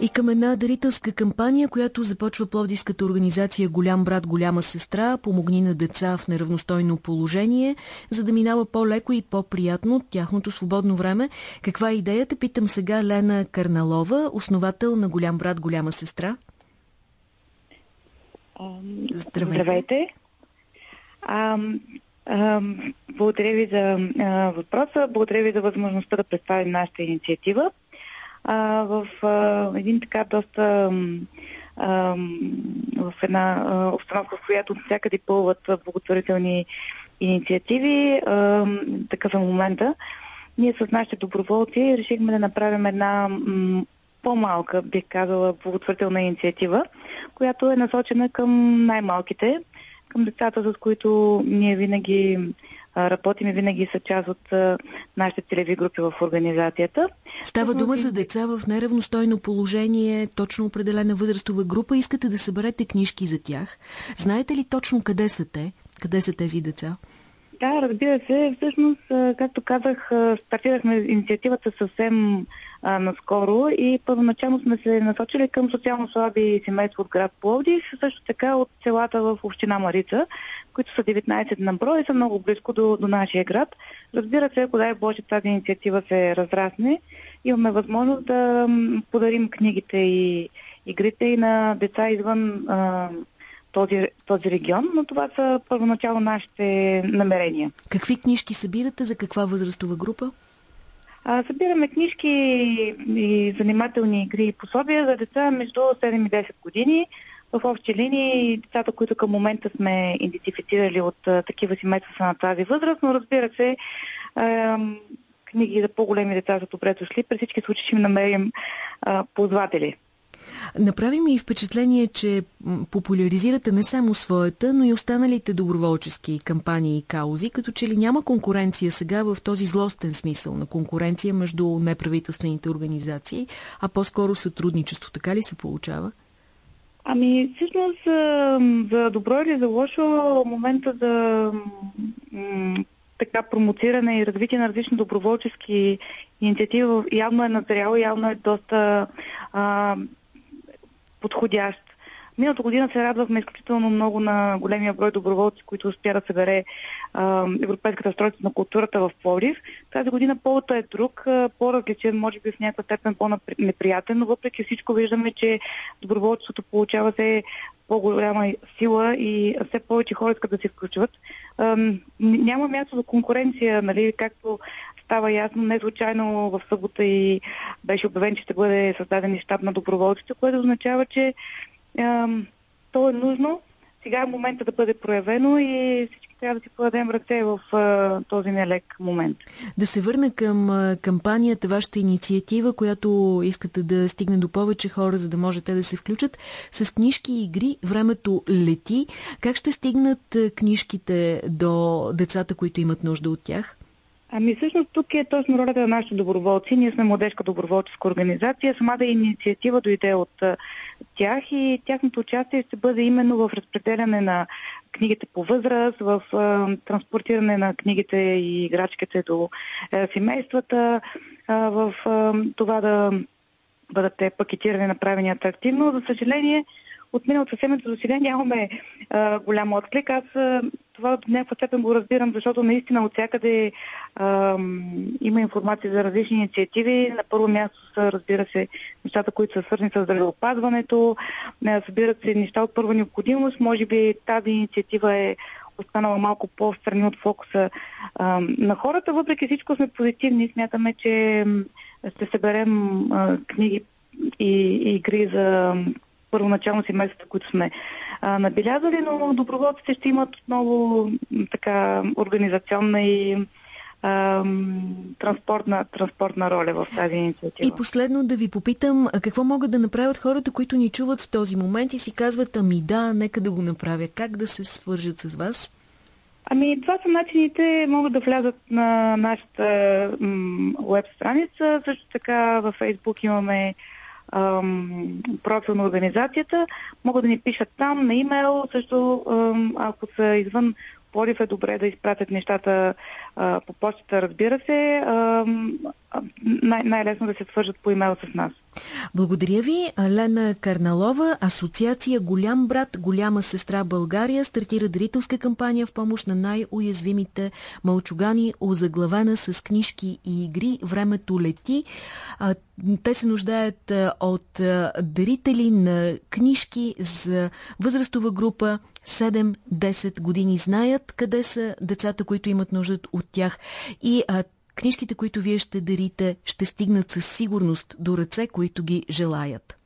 И към една дарителска кампания, която започва Пловдивската организация Голям брат, голяма сестра, помогни на деца в неравностойно положение, за да минава по-леко и по-приятно тяхното свободно време. Каква е идеята? Питам сега Лена Карналова, основател на Голям брат, голяма сестра. Здравейте. Здравейте. А, а, благодаря ви за а, въпроса, благодаря ви за възможността да представим нашата инициатива а, в а, един така доста а, в една а, обстановка, в която всякъде пълват благотворителни инициативи. А, такъв е момента. Ние с нашите доброволци решихме да направим една м- по-малка, бих казала, благотворителна инициатива, която е насочена към най-малките, към децата, с които ние винаги работим и винаги са част от нашите целеви групи в организацията. Става дума за деца в неравностойно положение, точно определена възрастова група. Искате да съберете книжки за тях. Знаете ли точно къде са те? Къде са тези деца? Да, разбира се. Всъщност, както казах, стартирахме инициативата съвсем а, наскоро и първоначално сме се насочили към социално слаби семейства от град Пловдив, също така от селата в община Марица, които са 19 на брой и са много близко до, до нашия град. Разбира се, ако дай Боже тази инициатива се разрасне, имаме възможност да подарим книгите и игрите и на деца извън а, този, този регион, но това са първоначално нашите намерения. Какви книжки събирате, за каква възрастова група? А, събираме книжки и занимателни игри и пособия за деца между 7 и 10 години. В общи линии децата, които към момента сме идентифицирали от а, такива семейства са на тази възраст, но разбира се, а, книги за по-големи деца са добре дошли. При всички случаи ще намерим а, ползватели. Направи ми впечатление, че популяризирате не само своята, но и останалите доброволчески кампании и каузи, като че ли няма конкуренция сега в този злостен смисъл на конкуренция между неправителствените организации, а по-скоро сътрудничество. Така ли се получава? Ами, всъщност, за добро или за лошо, момента за така промоциране и развитие на различни доброволчески инициативи явно е назрял, явно е доста а, подходящ. Миналата година се радвахме изключително много на големия брой доброволци, които успя да събере а, Европейската столица на културата в Пловдив. Тази година поводът е друг, по-различен, може би в някаква степен по-неприятен, но въпреки всичко виждаме, че доброволчеството получава се по-голяма сила и все повече хора искат да се включват. Няма място за конкуренция, нали, както става ясно. Не случайно в събота и беше обявен, че ще бъде създаден и щаб на доброволците, което означава, че е, то е нужно. Сега е момента да бъде проявено и всички трябва да си подадем ръце в а, този нелек момент. Да се върна към кампанията, вашата инициатива, която искате да стигне до повече хора, за да може те да се включат. С книжки и игри времето лети. Как ще стигнат книжките до децата, които имат нужда от тях? Ами всъщност тук е точно ролята на нашите доброволци. Ние сме младежка доброволческа организация. Самата инициатива дойде от тях и тяхното участие ще бъде именно в разпределяне на книгите по възраст, в транспортиране на книгите и играчките до а, семействата, в това да бъдат те пакетирани, направени атрактивно. За съжаление, от миналата седмица до сега нямаме а, голям отклик. Аз а, това в някаква степен го разбирам, защото наистина от всякъде а, има информация за различни инициативи. На първо място са, разбира се, нещата, които са свързани с здравеопазването, събират се неща от първа необходимост. Може би тази инициатива е останала малко по-страни от фокуса а, на хората. Въпреки всичко сме позитивни. Смятаме, че ще съберем а, книги и, и игри за първоначално семействата, които сме а, набелязали, но доброволците ще имат отново така организационна и транспортна, транспортна роля в тази инициатива. И последно да ви попитам, какво могат да направят хората, които ни чуват в този момент и си казват, ами да, нека да го направя. Как да се свържат с вас? Ами, това са начините, могат да влязат на нашата веб страница. Също така във Фейсбук имаме профил на организацията, могат да ни пишат там на имейл, също ако са извън Плодив е добре да изпратят нещата а, по почта, разбира се. А, най- най-лесно да се свържат по имейл с нас. Благодаря ви. Лена Карналова, Асоциация Голям брат, голяма сестра България стартира дарителска кампания в помощ на най-уязвимите мълчугани, озаглавена с книжки и игри. Времето лети. Те се нуждаят от дарители на книжки за възрастова група 7-10 години. Знаят къде са децата, които имат нужда от тях. И Книжките, които вие ще дарите, ще стигнат със сигурност до ръце, които ги желаят.